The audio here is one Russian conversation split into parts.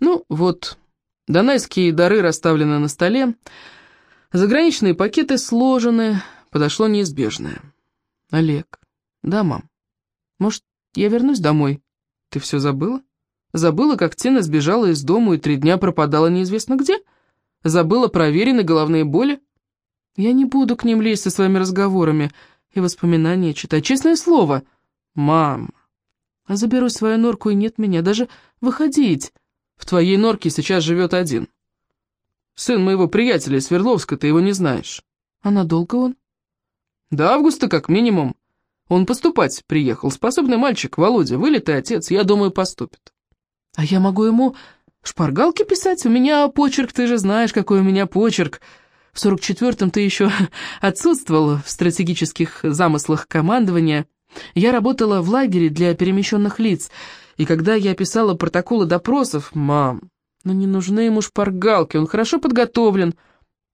Ну, вот, донайские дары расставлены на столе, заграничные пакеты сложены, подошло неизбежное. Олег. Да, мам. Может, я вернусь домой? Ты все забыла? Забыла, как Тина сбежала из дома и три дня пропадала неизвестно где? Забыла про Верины головные боли? Я не буду к ним лезть со своими разговорами и воспоминания читать. Честное слово. Мам. А заберу свою норку, и нет меня. Даже выходить. В твоей норке сейчас живет один. Сын моего приятеля из Свердловска, ты его не знаешь. А надолго он? До августа, как минимум. Он поступать приехал. Способный мальчик, Володя, вылитый отец, я думаю, поступит. А я могу ему шпаргалки писать? У меня почерк, ты же знаешь, какой у меня почерк. В 44-м ты еще отсутствовал в стратегических замыслах командования. Я работала в лагере для перемещенных лиц, и когда я писала протоколы допросов... Мам, ну не нужны ему шпаргалки, он хорошо подготовлен.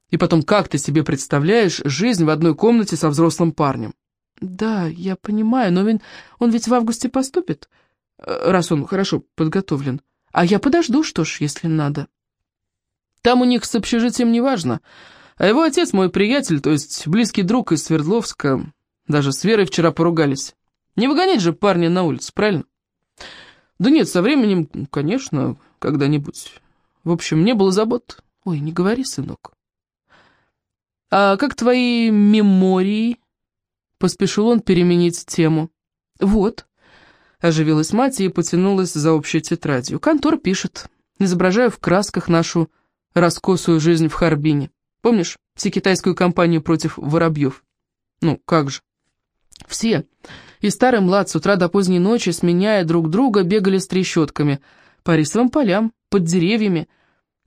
И потом, как ты себе представляешь жизнь в одной комнате со взрослым парнем? Да, я понимаю, но он, он ведь в августе поступит, э, раз он хорошо подготовлен. А я подожду, что ж, если надо. Там у них с общежитием не важно. А его отец мой приятель, то есть близкий друг из Свердловска. Даже с Верой вчера поругались. Не выгонять же парня на улицу, правильно? Да нет, со временем, конечно, когда-нибудь. В общем, не было забот. Ой, не говори, сынок. А как твои мемории? Поспешил он переменить тему. Вот. Оживилась мать и потянулась за общей тетрадью. Контор пишет. Изображаю в красках нашу раскосую жизнь в Харбине. Помнишь всекитайскую кампанию против воробьев? Ну, как же. Все, и старый млад, с утра до поздней ночи, сменяя друг друга, бегали с трещотками по рисовым полям, под деревьями,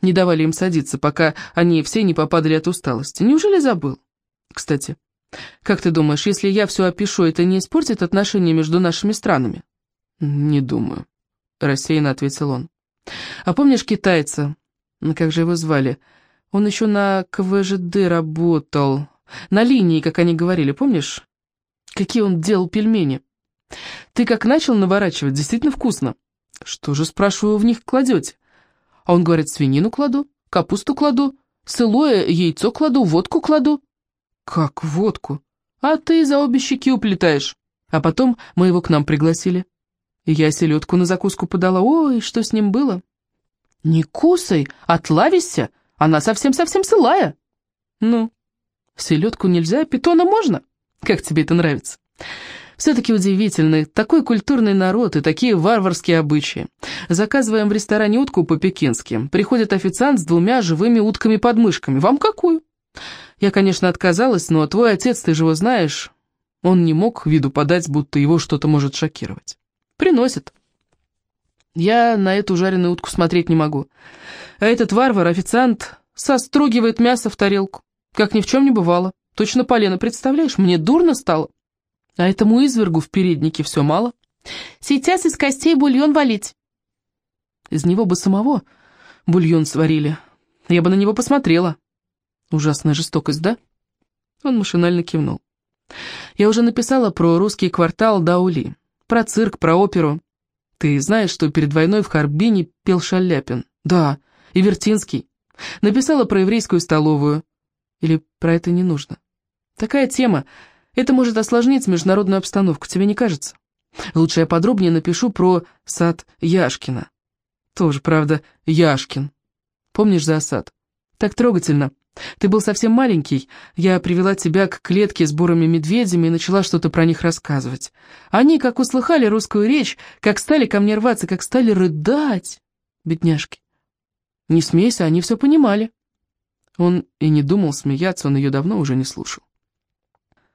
не давали им садиться, пока они все не попадали от усталости. Неужели забыл? Кстати, как ты думаешь, если я все опишу, это не испортит отношения между нашими странами? Не думаю, рассеянно ответил он. А помнишь китайца? Ну, как же его звали? Он еще на КВЖД работал. На линии, как они говорили, помнишь? Какие он делал пельмени. Ты как начал наворачивать, действительно вкусно. Что же, спрашиваю, в них кладете? А он говорит, свинину кладу, капусту кладу, сылое яйцо кладу, водку кладу. Как водку? А ты за обе щеки уплетаешь. А потом мы его к нам пригласили. Я селедку на закуску подала. Ой, что с ним было? Не кусай, отлавишься, она совсем-совсем сылая. Ну, селедку нельзя, питона можно. Как тебе это нравится? Все-таки удивительный, такой культурный народ и такие варварские обычаи. Заказываем в ресторане утку по-пекински. Приходит официант с двумя живыми утками под мышками. Вам какую? Я, конечно, отказалась, но твой отец, ты же его знаешь, он не мог виду подать, будто его что-то может шокировать. Приносит. Я на эту жареную утку смотреть не могу. А этот варвар, официант, состругивает мясо в тарелку, как ни в чем не бывало. Точно полено, представляешь, мне дурно стало. А этому извергу в переднике все мало. Сейчас из костей бульон валить. Из него бы самого бульон сварили. Я бы на него посмотрела. Ужасная жестокость, да? Он машинально кивнул. Я уже написала про русский квартал Даули, про цирк, про оперу. Ты знаешь, что перед войной в Харбине пел Шаляпин? Да, и Вертинский. Написала про еврейскую столовую. Или про это не нужно? Такая тема, это может осложнить международную обстановку, тебе не кажется? Лучше я подробнее напишу про сад Яшкина. Тоже, правда, Яшкин. Помнишь за сад? Так трогательно. Ты был совсем маленький, я привела тебя к клетке с бурыми медведями и начала что-то про них рассказывать. Они, как услыхали русскую речь, как стали ко мне рваться, как стали рыдать, бедняжки. Не смейся, они все понимали. Он и не думал смеяться, он ее давно уже не слушал.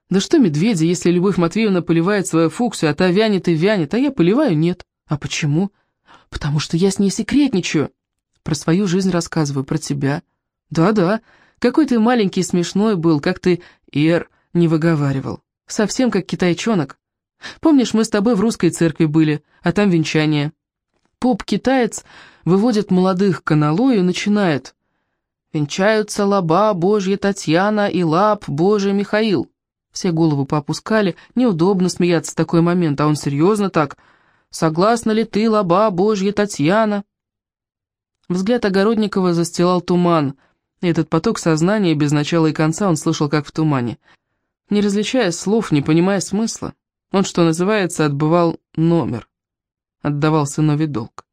Да что медведи, если Любовь Матвеевна поливает свою фуксию, а та вянет и вянет, а я поливаю нет. А почему? Потому что я с ней секретничаю. Про свою жизнь рассказываю, про тебя. Да-да, какой ты маленький и смешной был, как ты «эр» не выговаривал. Совсем как китайчонок. Помнишь, мы с тобой в русской церкви были, а там венчание. Поп-китаец выводит молодых к аналою и начинает. «Венчаются лаба Божья Татьяна и лап Божий Михаил». Все голову поопускали, неудобно смеяться в такой момент, а он серьезно так. «Согласна ли ты, лаба Божья Татьяна?» Взгляд Огородникова застилал туман, и этот поток сознания без начала и конца он слышал как в тумане. Не различая слов, не понимая смысла, он, что называется, отбывал номер, отдавал сынове долг.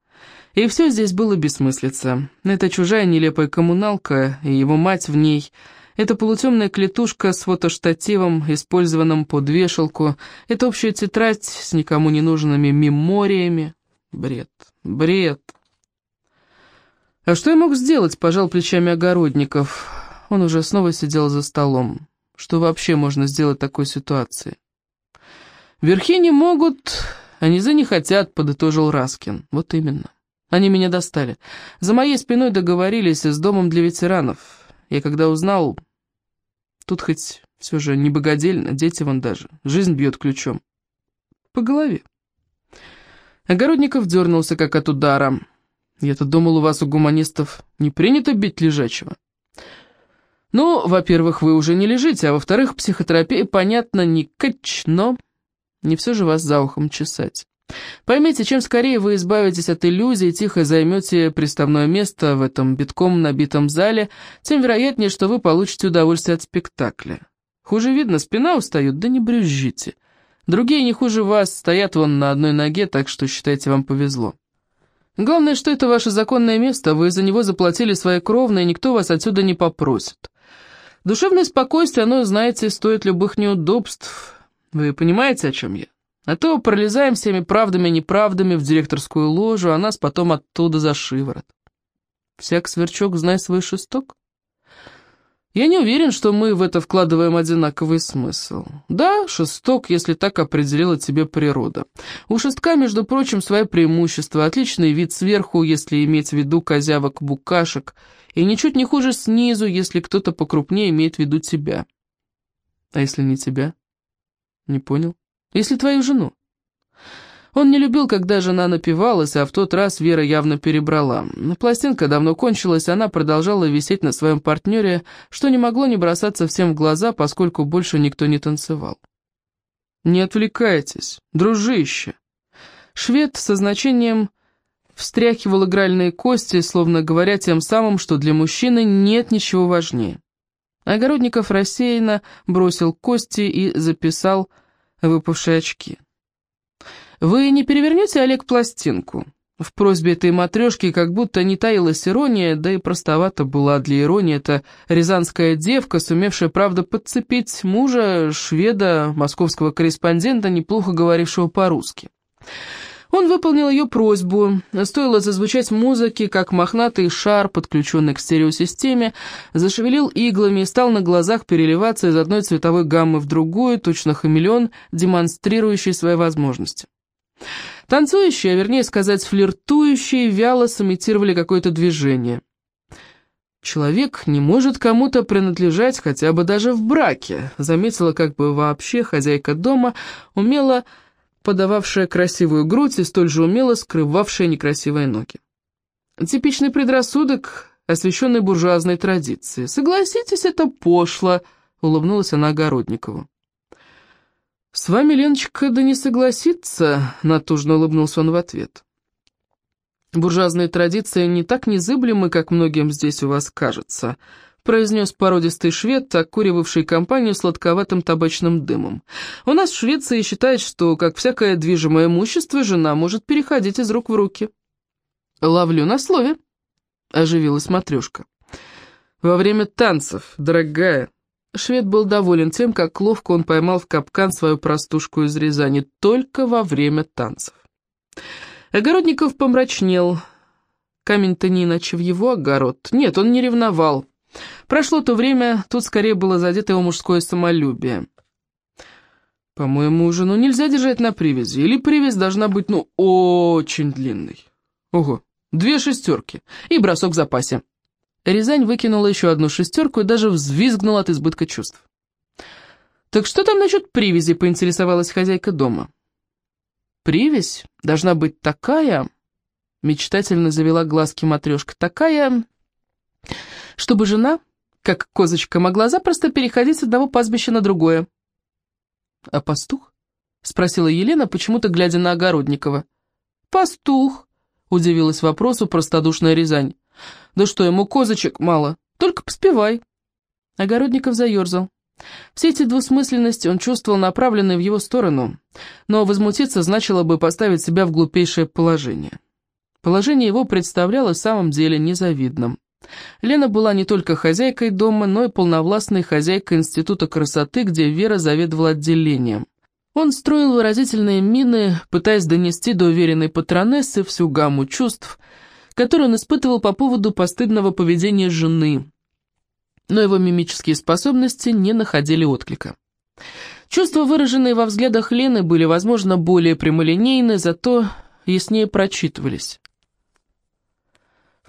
И все здесь было бессмыслица. Это чужая нелепая коммуналка, и его мать в ней — это полутемная клетушка с фотоштативом, использованным под вешалку. Это общая тетрадь с никому не нужными мемориями. Бред, бред. А что я мог сделать, пожал плечами огородников. Он уже снова сидел за столом. Что вообще можно сделать в такой ситуации? Верхи не могут, а низы не хотят, подытожил Раскин. Вот именно. Они меня достали. За моей спиной договорились с домом для ветеранов. Я когда узнал, тут хоть все же не богодельно, дети вон даже, жизнь бьет ключом. По голове. Огородников дернулся, как от удара. Я-то думал, у вас, у гуманистов, не принято бить лежачего. Ну, во-первых, вы уже не лежите, а во-вторых, психотерапия, понятно, не кач, но не все же вас за ухом чесать. Поймите, чем скорее вы избавитесь от иллюзий, тихо займете приставное место в этом битком набитом зале, тем вероятнее, что вы получите удовольствие от спектакля. Хуже видно, спина устает, да не брюзжите. Другие не хуже вас, стоят вон на одной ноге, так что считайте, вам повезло. Главное, что это ваше законное место, вы за него заплатили свои кровные, никто вас отсюда не попросит. Душевное спокойствие, оно, знаете, стоит любых неудобств. Вы понимаете, о чем я? А то пролезаем всеми правдами и неправдами в директорскую ложу, а нас потом оттуда за шиворот. Всяк сверчок, знай свой шесток. Я не уверен, что мы в это вкладываем одинаковый смысл. Да, шесток, если так определила тебе природа. У шестка, между прочим, свои преимущества, отличный вид сверху, если иметь в виду козявок-букашек, и ничуть не хуже снизу, если кто-то покрупнее имеет в виду тебя. А если не тебя? Не понял. Если твою жену. Он не любил, когда жена напивалась, а в тот раз Вера явно перебрала. Пластинка давно кончилась, она продолжала висеть на своем партнере, что не могло не бросаться всем в глаза, поскольку больше никто не танцевал. «Не отвлекайтесь, дружище!» Швед со значением встряхивал игральные кости, словно говоря тем самым, что для мужчины нет ничего важнее. Огородников рассеянно бросил кости и записал выпавшие очки. «Вы не перевернете, Олег, пластинку?» В просьбе этой матрешки как будто не таилась ирония, да и простовато была для иронии эта рязанская девка, сумевшая, правда, подцепить мужа, шведа, московского корреспондента, неплохо говорившего по-русски. Он выполнил ее просьбу. Стоило зазвучать музыки, как мохнатый шар, подключенный к стереосистеме, зашевелил иглами и стал на глазах переливаться из одной цветовой гаммы в другую, точно хамелеон, демонстрирующий свои возможности. Танцующие, а вернее сказать флиртующие, вяло сымитировали какое-то движение. «Человек не может кому-то принадлежать хотя бы даже в браке», заметила как бы вообще хозяйка дома, умела подававшая красивую грудь и столь же умело скрывавшая некрасивые ноги. Типичный предрассудок, освященный буржуазной традиции. Согласитесь, это пошло, улыбнулась она Огородникову. «С вами, Леночка, да не согласится», — натужно улыбнулся он в ответ. «Буржуазные традиции не так незыблемы, как многим здесь у вас кажется», произнес породистый швед, окуривавший компанию сладковатым табачным дымом. «У нас в Швеции считают, что, как всякое движимое имущество, жена может переходить из рук в руки». «Ловлю на слове», — оживилась матрешка. «Во время танцев, дорогая». Швед был доволен тем, как ловко он поймал в капкан свою простушку из Рязани, только во время танцев. Огородников помрачнел. Камень-то не иначе в его огород. Нет, он не ревновал. Прошло то время, тут скорее было задето его мужское самолюбие. По-моему, жену нельзя держать на привязи, или привязь должна быть, ну, очень длинной. Ого, две шестерки и бросок в запасе. Рязань выкинула еще одну шестерку и даже взвизгнула от избытка чувств. «Так что там насчет привязи?» — поинтересовалась хозяйка дома. «Привязь должна быть такая...» — мечтательно завела глазки матрешка. «Такая чтобы жена, как козочка, могла запросто переходить с одного пастбища на другое. «А пастух?» — спросила Елена, почему-то глядя на Огородникова. «Пастух», — удивилась вопросу простодушная Рязань. Да что ему, козочек мало, только поспевай. Огородников заерзал. Все эти двусмысленности он чувствовал направленные в его сторону, но возмутиться значило бы поставить себя в глупейшее положение. Положение его представляло в самом деле незавидным. Лена была не только хозяйкой дома, но и полновластной хозяйкой Института красоты, где Вера заведовала отделением. Он строил выразительные мины, пытаясь донести до уверенной патронессы всю гамму чувств, которую он испытывал по поводу постыдного поведения жены, но его мимические способности не находили отклика. Чувства, выраженные во взглядах Лены, были, возможно, более прямолинейны, зато яснее прочитывались.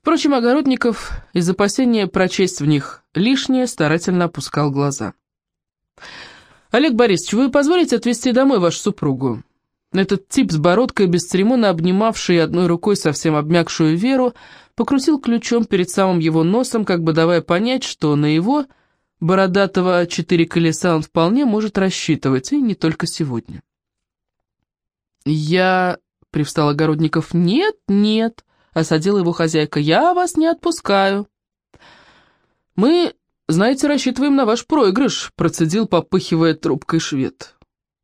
Впрочем, Огородников из опасения прочесть в них лишнее старательно опускал глаза. «Олег Борисович, вы позволите отвезти домой вашу супругу?» Этот тип с бородкой, бесцеремонно обнимавший одной рукой совсем обмякшую Веру, покрутил ключом перед самым его носом, как бы давая понять, что на его, бородатого четыре колеса, он вполне может рассчитывать, и не только сегодня. «Я...» — привстал Огородников. «Нет, нет», — осадила его хозяйка. «Я вас не отпускаю». «Мы, знаете, рассчитываем на ваш проигрыш», — процедил, попыхивая трубкой швед.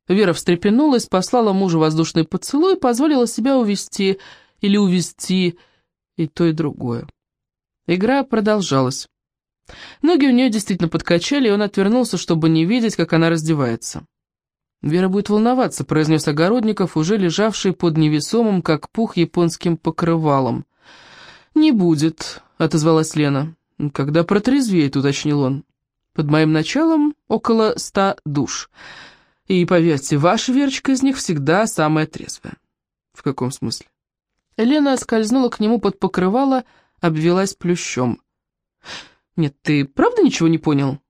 Вера встрепенулась, послала мужу воздушный поцелуй позволила себя увести или увести и то, и другое. Игра продолжалась. Ноги у нее действительно подкачали, и он отвернулся, чтобы не видеть, как она раздевается. «Вера будет волноваться», — произнес Огородников, уже лежавший под невесомым, как пух, японским покрывалом. «Не будет», — отозвалась Лена. «Когда протрезвеет», — уточнил он. «Под моим началом около ста душ. И, поверьте, ваша Верочка из них всегда самая трезвая». «В каком смысле?» Лена скользнула к нему под покрывало, обвелась плющом. «Нет, ты правда ничего не понял?»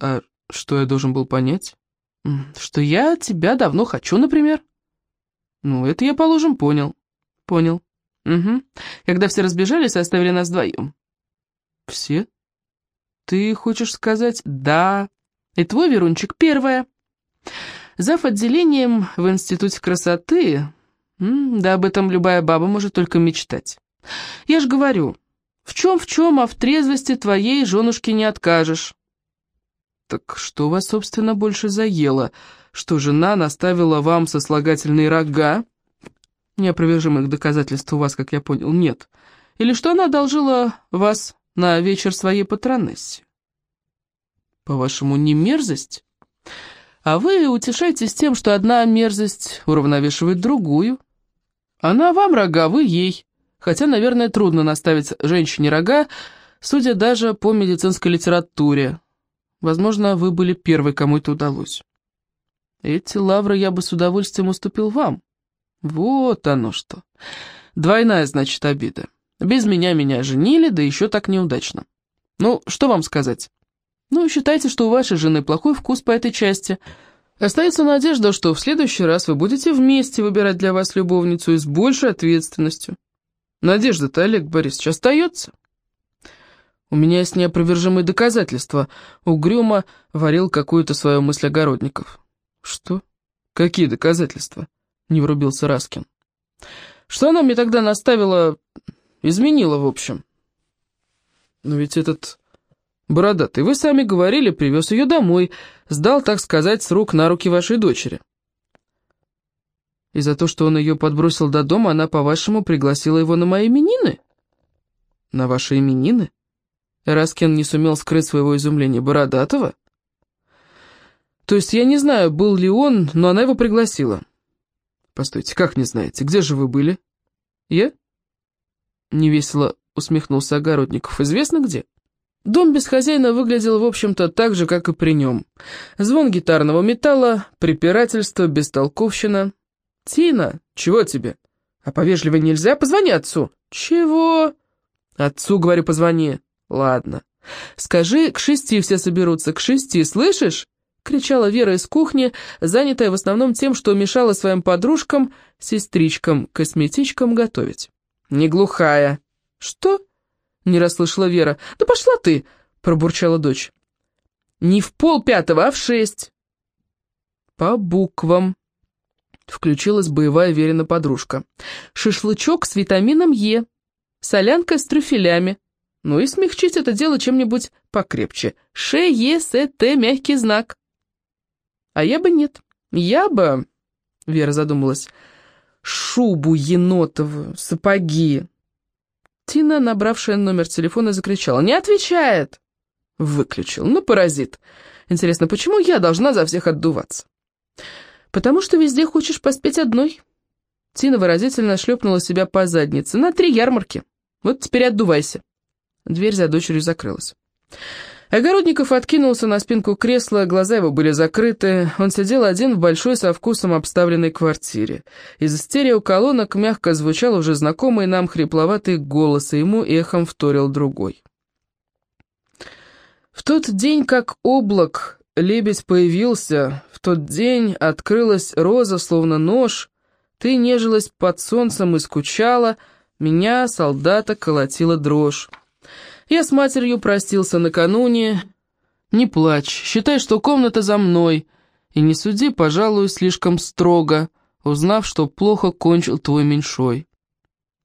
«А что я должен был понять?» «Что я тебя давно хочу, например». «Ну, это я, положим, понял». «Понял. Угу. Когда все разбежались, оставили нас вдвоем». «Все? Ты хочешь сказать «да»?» «И твой, Верунчик, первая». Зав. отделением в Институте красоты... Да об этом любая баба может только мечтать. Я ж говорю, в чем-в чем, а в трезвости твоей женушке не откажешь. «Так что вас, собственно, больше заело? Что жена наставила вам сослагательные рога?» «Неопровержимых доказательств у вас, как я понял, нет. Или что она одолжила вас на вечер своей патронессе?» «По-вашему, не мерзость?» «А вы утешаетесь тем, что одна мерзость уравновешивает другую. Она вам рога, вы ей. Хотя, наверное, трудно наставить женщине рога, судя даже по медицинской литературе». Возможно, вы были первой, кому это удалось. Эти лавры я бы с удовольствием уступил вам. Вот оно что. Двойная, значит, обида. Без меня меня женили, да еще так неудачно. Ну, что вам сказать? Ну, считайте, что у вашей жены плохой вкус по этой части. Остается надежда, что в следующий раз вы будете вместе выбирать для вас любовницу и с большей ответственностью. Надежда-то, Олег Борисович, остается? У меня есть неопровержимые доказательства. Угрюмо варил какую-то свою мысль огородников. Что? Какие доказательства? Не врубился Раскин. Что она мне тогда наставила... Изменила, в общем. Но ведь этот бородатый, вы сами говорили, привез ее домой, сдал, так сказать, с рук на руки вашей дочери. И за то, что он ее подбросил до дома, она, по-вашему, пригласила его на мои именины? На ваши именины? Раскин не сумел скрыть своего изумления. «Бородатого?» «То есть я не знаю, был ли он, но она его пригласила». «Постойте, как не знаете? Где же вы были?» «Я?» Невесело усмехнулся Огородников. «Известно где?» Дом без хозяина выглядел, в общем-то, так же, как и при нем. Звон гитарного металла, препирательство, бестолковщина. «Тина, чего тебе? А повежливо нельзя? Позвони отцу». «Чего?» «Отцу, говорю, позвони». «Ладно. Скажи, к шести все соберутся, к шести, слышишь?» — кричала Вера из кухни, занятая в основном тем, что мешала своим подружкам, сестричкам, косметичкам готовить. «Не глухая». «Что?» — не расслышала Вера. «Да пошла ты!» — пробурчала дочь. «Не в пол пятого, а в шесть». «По буквам», — включилась боевая Верина подружка. «Шашлычок с витамином Е, солянка с трюфелями». Ну и смягчить это дело чем-нибудь покрепче. ШЕСТ – мягкий знак. А я бы нет. Я бы, Вера задумалась, шубу енотовую, сапоги. Тина, набравшая номер телефона, закричала. «Не отвечает!» Выключил. Ну, паразит. Интересно, почему я должна за всех отдуваться? Потому что везде хочешь поспеть одной. Тина выразительно шлепнула себя по заднице. На три ярмарки. Вот теперь отдувайся. Дверь за дочерью закрылась. Огородников откинулся на спинку кресла, глаза его были закрыты. Он сидел один в большой со вкусом обставленной квартире. Из стереоколонок мягко звучал уже знакомый нам хрипловатый голос, и ему эхом вторил другой. В тот день, как облак, лебедь появился, в тот день открылась роза, словно нож, ты нежилась под солнцем и скучала, меня, солдата, колотила дрожь. Я с матерью простился накануне. Не плачь, считай, что комната за мной. И не суди, пожалуй, слишком строго, узнав, что плохо кончил твой меньшой.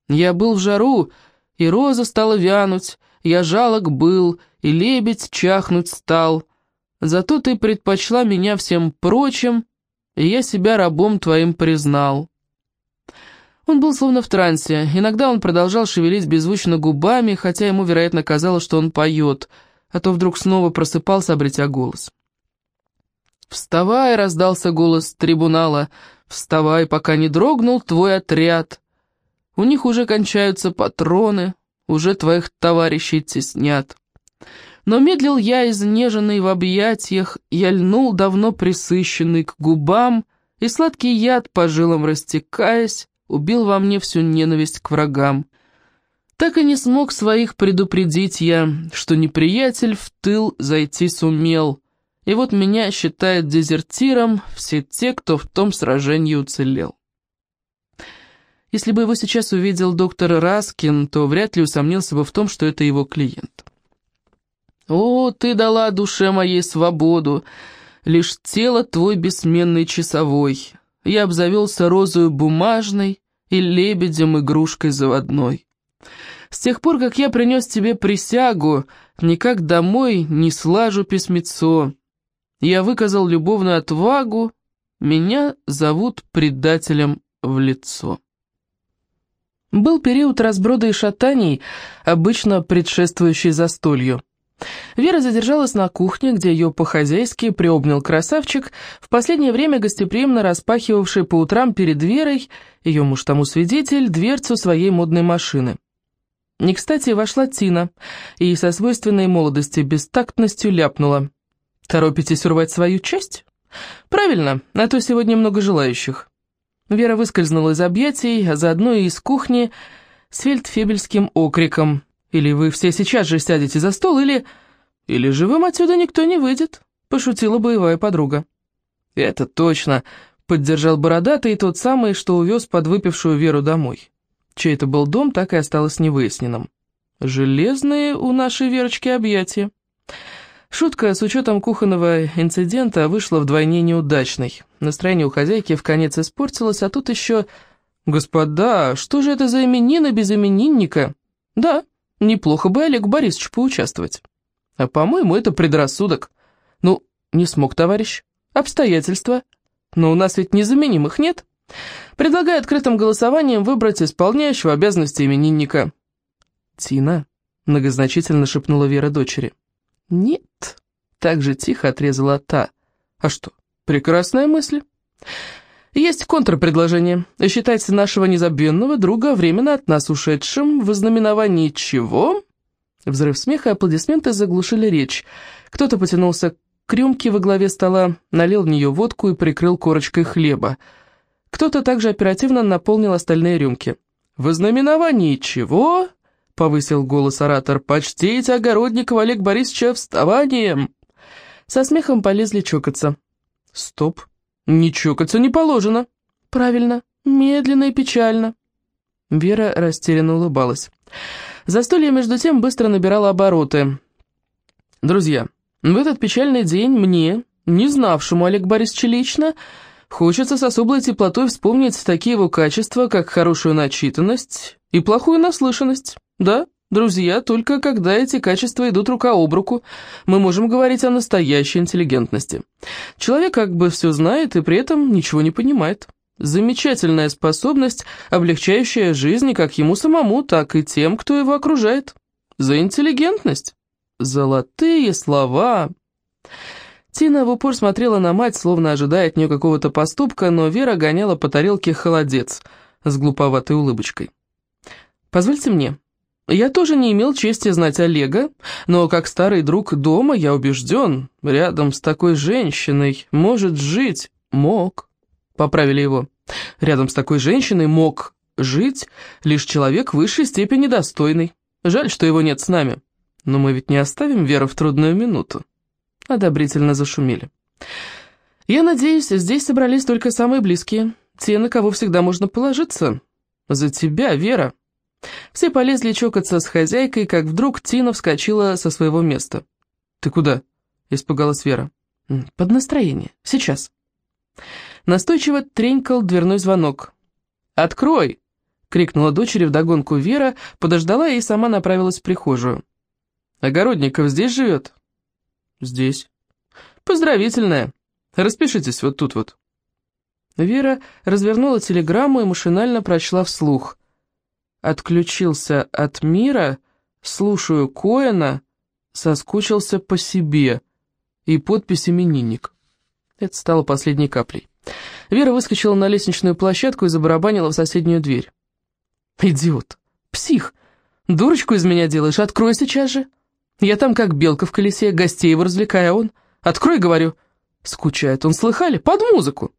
Я был в жару, и роза стала вянуть, я жалок был, и лебедь чахнуть стал. Зато ты предпочла меня всем прочим, и я себя рабом твоим признал. Он был словно в трансе. Иногда он продолжал шевелить беззвучно губами, хотя ему, вероятно, казалось, что он поет, а то вдруг снова просыпался, обретя голос. «Вставай!» — раздался голос трибунала. «Вставай, пока не дрогнул твой отряд. У них уже кончаются патроны, уже твоих товарищей теснят». Но медлил я, изнеженный в объятиях, я льнул, давно присыщенный к губам, и сладкий яд по жилам растекаясь, убил во мне всю ненависть к врагам. Так и не смог своих предупредить я, что неприятель в тыл зайти сумел, и вот меня считают дезертиром все те, кто в том сражении уцелел. Если бы его сейчас увидел доктор Раскин, то вряд ли усомнился бы в том, что это его клиент. «О, ты дала душе моей свободу, лишь тело твой бессменный часовой, я обзавелся розою бумажной и лебедем игрушкой заводной. С тех пор, как я принес тебе присягу, никак домой не слажу письмецо. Я выказал любовную отвагу, меня зовут предателем в лицо. Был период разброда и шатаний, обычно предшествующий застолью. Вера задержалась на кухне, где ее по-хозяйски приобнял красавчик, в последнее время гостеприимно распахивавший по утрам перед Верой, ее муж тому свидетель, дверцу своей модной машины. Не кстати вошла Тина и со свойственной молодости бестактностью ляпнула. «Торопитесь урвать свою часть?» «Правильно, а то сегодня много желающих». Вера выскользнула из объятий, а заодно и из кухни с фельдфебельским окриком – или вы все сейчас же сядете за стол, или... Или же вам отсюда никто не выйдет», — пошутила боевая подруга. «Это точно», — поддержал бородатый, тот самый, что увез подвыпившую Веру домой. Чей это был дом, так и осталось невыясненным. «Железные у нашей Верочки объятия». Шутка с учетом кухонного инцидента вышла вдвойне неудачной. Настроение у хозяйки в конец испортилось, а тут еще... «Господа, что же это за именина без именинника?» «Да, Неплохо бы Олегу Борисовичу поучаствовать. А по-моему, это предрассудок. Ну, не смог, товарищ. Обстоятельства. Но у нас ведь незаменимых нет. Предлагаю открытым голосованием выбрать исполняющего обязанности именинника. Тина, многозначительно шепнула Вера дочери. Нет, так же тихо отрезала та. А что, прекрасная мысль. Есть контрпредложение. Считайте нашего незабвенного друга временно от нас ушедшим в знаменовании чего? Взрыв смеха и аплодисменты заглушили речь. Кто-то потянулся к рюмке во главе стола, налил в нее водку и прикрыл корочкой хлеба. Кто-то также оперативно наполнил остальные рюмки. «В знаменовании чего?» — повысил голос оратор. «Почтите огородников Олег Борисовича вставанием!» Со смехом полезли чокаться. «Стоп!» «Не чокаться не положено». «Правильно, медленно и печально». Вера растерянно улыбалась. Застолье, между тем, быстро набирало обороты. «Друзья, в этот печальный день мне, не знавшему Олег Борисовича лично, хочется с особой теплотой вспомнить такие его качества, как хорошую начитанность и плохую наслышанность. Да, Друзья, только когда эти качества идут рука об руку, мы можем говорить о настоящей интеллигентности. Человек как бы все знает и при этом ничего не понимает. Замечательная способность, облегчающая жизнь как ему самому, так и тем, кто его окружает. За интеллигентность. Золотые слова. Тина в упор смотрела на мать, словно ожидая от нее какого-то поступка, но Вера гоняла по тарелке холодец с глуповатой улыбочкой. «Позвольте мне. Я тоже не имел чести знать Олега, но как старый друг дома я убежден, рядом с такой женщиной может жить, мог». Поправили его. Рядом с такой женщиной мог жить лишь человек высшей степени достойный. Жаль, что его нет с нами. Но мы ведь не оставим Веру в трудную минуту. Одобрительно зашумели. Я надеюсь, здесь собрались только самые близкие, те, на кого всегда можно положиться. За тебя, Вера. Все полезли чокаться с хозяйкой, как вдруг Тина вскочила со своего места. «Ты куда?» — испугалась Вера. «Под настроение. Сейчас». Настойчиво тренькал дверной звонок. «Открой!» — крикнула дочери вдогонку Вера, подождала и сама направилась в прихожую. «Огородников здесь живет?» «Здесь». «Поздравительная. Распишитесь вот тут вот». Вера развернула телеграмму и машинально прочла вслух. «Отключился от мира, слушаю Коэна, соскучился по себе» и подпись именинник. Это стало последней каплей. Вера выскочила на лестничную площадку и забарабанила в соседнюю дверь. «Идиот! Псих! Дурочку из меня делаешь, открой сейчас же! Я там как белка в колесе, гостей его развлекаю, а он... Открой, говорю!» Скучает он, слыхали? Под музыку!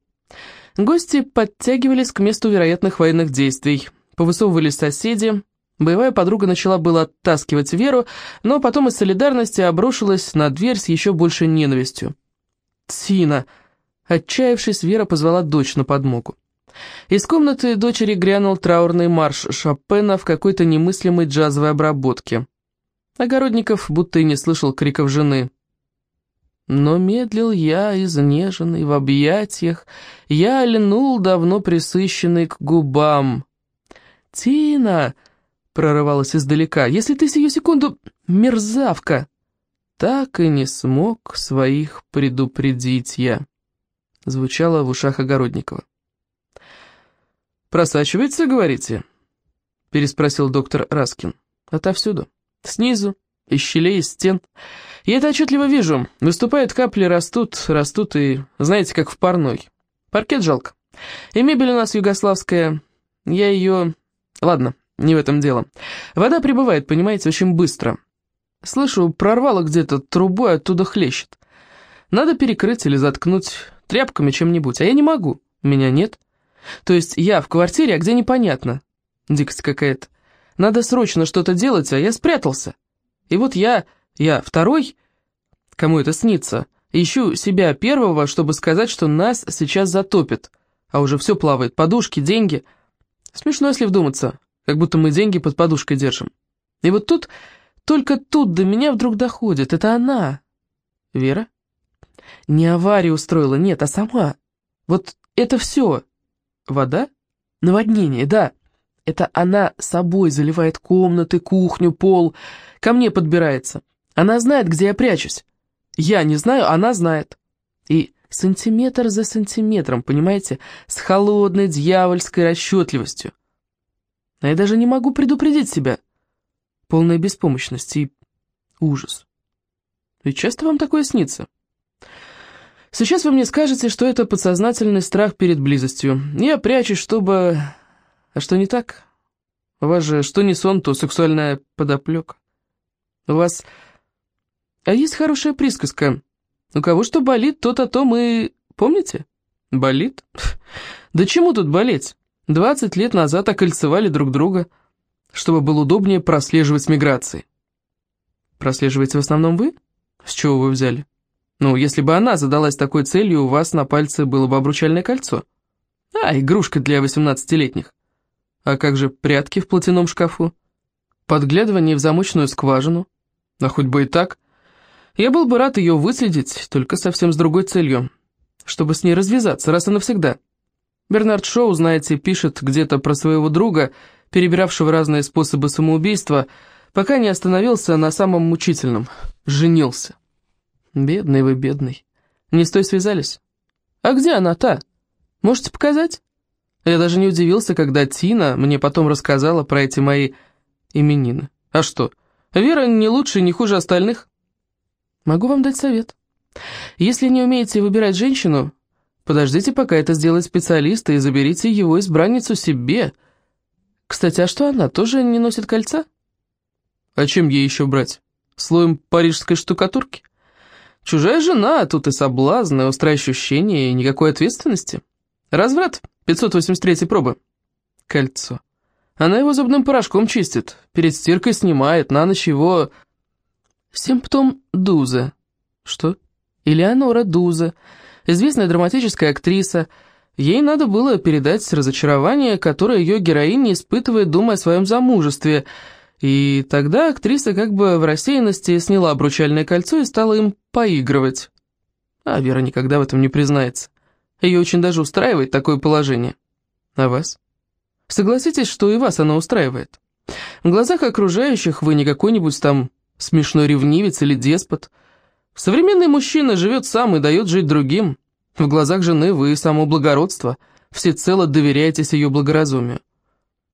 Гости подтягивались к месту вероятных военных действий. Повысовывались соседи. Боевая подруга начала было оттаскивать Веру, но потом из солидарности обрушилась на дверь с еще большей ненавистью. «Тина!» Отчаявшись, Вера позвала дочь на подмогу. Из комнаты дочери грянул траурный марш Шопена в какой-то немыслимой джазовой обработке. Огородников будто и не слышал криков жены. Но медлил я, изнеженный, в объятиях, я льнул, давно присыщенный к губам. «Тина!» — прорывалась издалека. «Если ты сию секунду... мерзавка!» Так и не смог своих предупредить я. Звучало в ушах Огородникова. «Просачивается, говорите?» — переспросил доктор Раскин. «Отовсюду. Снизу, из щелей, из стен. Я это отчетливо вижу. Выступают капли, растут, растут и, знаете, как в парной. Паркет жалко. И мебель у нас югославская. Я ее... Ладно, не в этом дело. Вода прибывает, понимаете, очень быстро. Слышу, прорвало где-то трубой, оттуда хлещет. Надо перекрыть или заткнуть тряпками чем-нибудь, а я не могу. Меня нет. То есть я в квартире, а где непонятно. Дикость какая-то. Надо срочно что-то делать, а я спрятался. И вот я, я второй, кому это снится, ищу себя первого, чтобы сказать, что нас сейчас затопит. А уже все плавает, подушки, деньги. Смешно, если вдуматься, как будто мы деньги под подушкой держим. И вот тут, только тут до меня вдруг доходит, это она. Вера? Не аварию устроила, нет, а сама. Вот это все. Вода? Наводнение, да. Это она собой заливает комнаты, кухню, пол, ко мне подбирается. Она знает, где я прячусь. Я не знаю, она знает. И сантиметр за сантиметром, понимаете, с холодной дьявольской расчетливостью. А я даже не могу предупредить себя. Полная беспомощность и ужас. И часто вам такое снится? Сейчас вы мне скажете, что это подсознательный страх перед близостью. Я прячусь, чтобы... А что не так? У вас же что не сон, то сексуальная подоплека. У вас... А есть хорошая присказка. У кого что болит, тот о том и... Помните? Болит? Да чему тут болеть? Двадцать лет назад окольцевали друг друга, чтобы было удобнее прослеживать миграции. Прослеживаете в основном вы? С чего вы взяли? Ну, если бы она задалась такой целью, у вас на пальце было бы обручальное кольцо. А, игрушка для восемнадцатилетних. А как же прятки в платяном шкафу? Подглядывание в замочную скважину? А хоть бы и так. Я был бы рад ее выследить, только совсем с другой целью. Чтобы с ней развязаться раз и навсегда. Бернард Шоу, знаете, пишет где-то про своего друга, перебиравшего разные способы самоубийства, пока не остановился на самом мучительном — женился. Бедный вы, бедный. Не с той связались? А где она та? Можете показать? Я даже не удивился, когда Тина мне потом рассказала про эти мои именины. А что, Вера не лучше и не хуже остальных? Могу вам дать совет. Если не умеете выбирать женщину, подождите, пока это сделает специалист, и заберите его избранницу себе. Кстати, а что она, тоже не носит кольца? А чем ей еще брать? Слоем парижской штукатурки? Чужая жена, а тут и соблазн, и острое ощущение, и никакой ответственности. Разврат 583 пробы. Кольцо. Она его зубным порошком чистит, перед стиркой снимает, на ночь его... Симптом Дуза. Что? Элеонора Дуза, известная драматическая актриса. Ей надо было передать разочарование, которое ее героиня испытывает, думая о своем замужестве. И тогда актриса как бы в рассеянности сняла обручальное кольцо и стала им поигрывать. А Вера никогда в этом не признается. Ее очень даже устраивает такое положение. А вас? Согласитесь, что и вас оно устраивает. В глазах окружающих вы не какой-нибудь там смешной ревнивец или деспот – Современный мужчина живет сам и дает жить другим. В глазах жены вы само благородство, всецело доверяетесь ее благоразумию.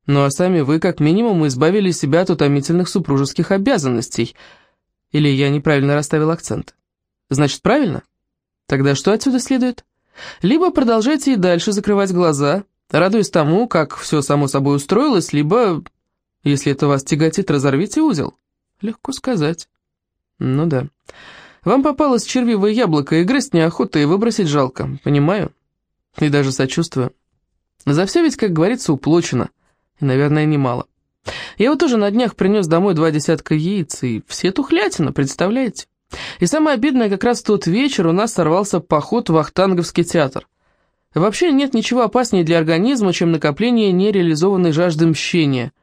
Ну а сами вы, как минимум, избавили себя от утомительных супружеских обязанностей. Или я неправильно расставил акцент? Значит, правильно? Тогда что отсюда следует? Либо продолжайте и дальше закрывать глаза, радуясь тому, как все само собой устроилось, либо, если это вас тяготит, разорвите узел. Легко сказать. Ну да. Вам попалось червивое яблоко, и грызть неохота, и выбросить жалко, понимаю? И даже сочувствую. За все ведь, как говорится, уплочено. И, наверное, немало. Я вот тоже на днях принес домой два десятка яиц, и все тухлятина, представляете? И самое обидное, как раз в тот вечер у нас сорвался поход в Ахтанговский театр. Вообще нет ничего опаснее для организма, чем накопление нереализованной жажды мщения –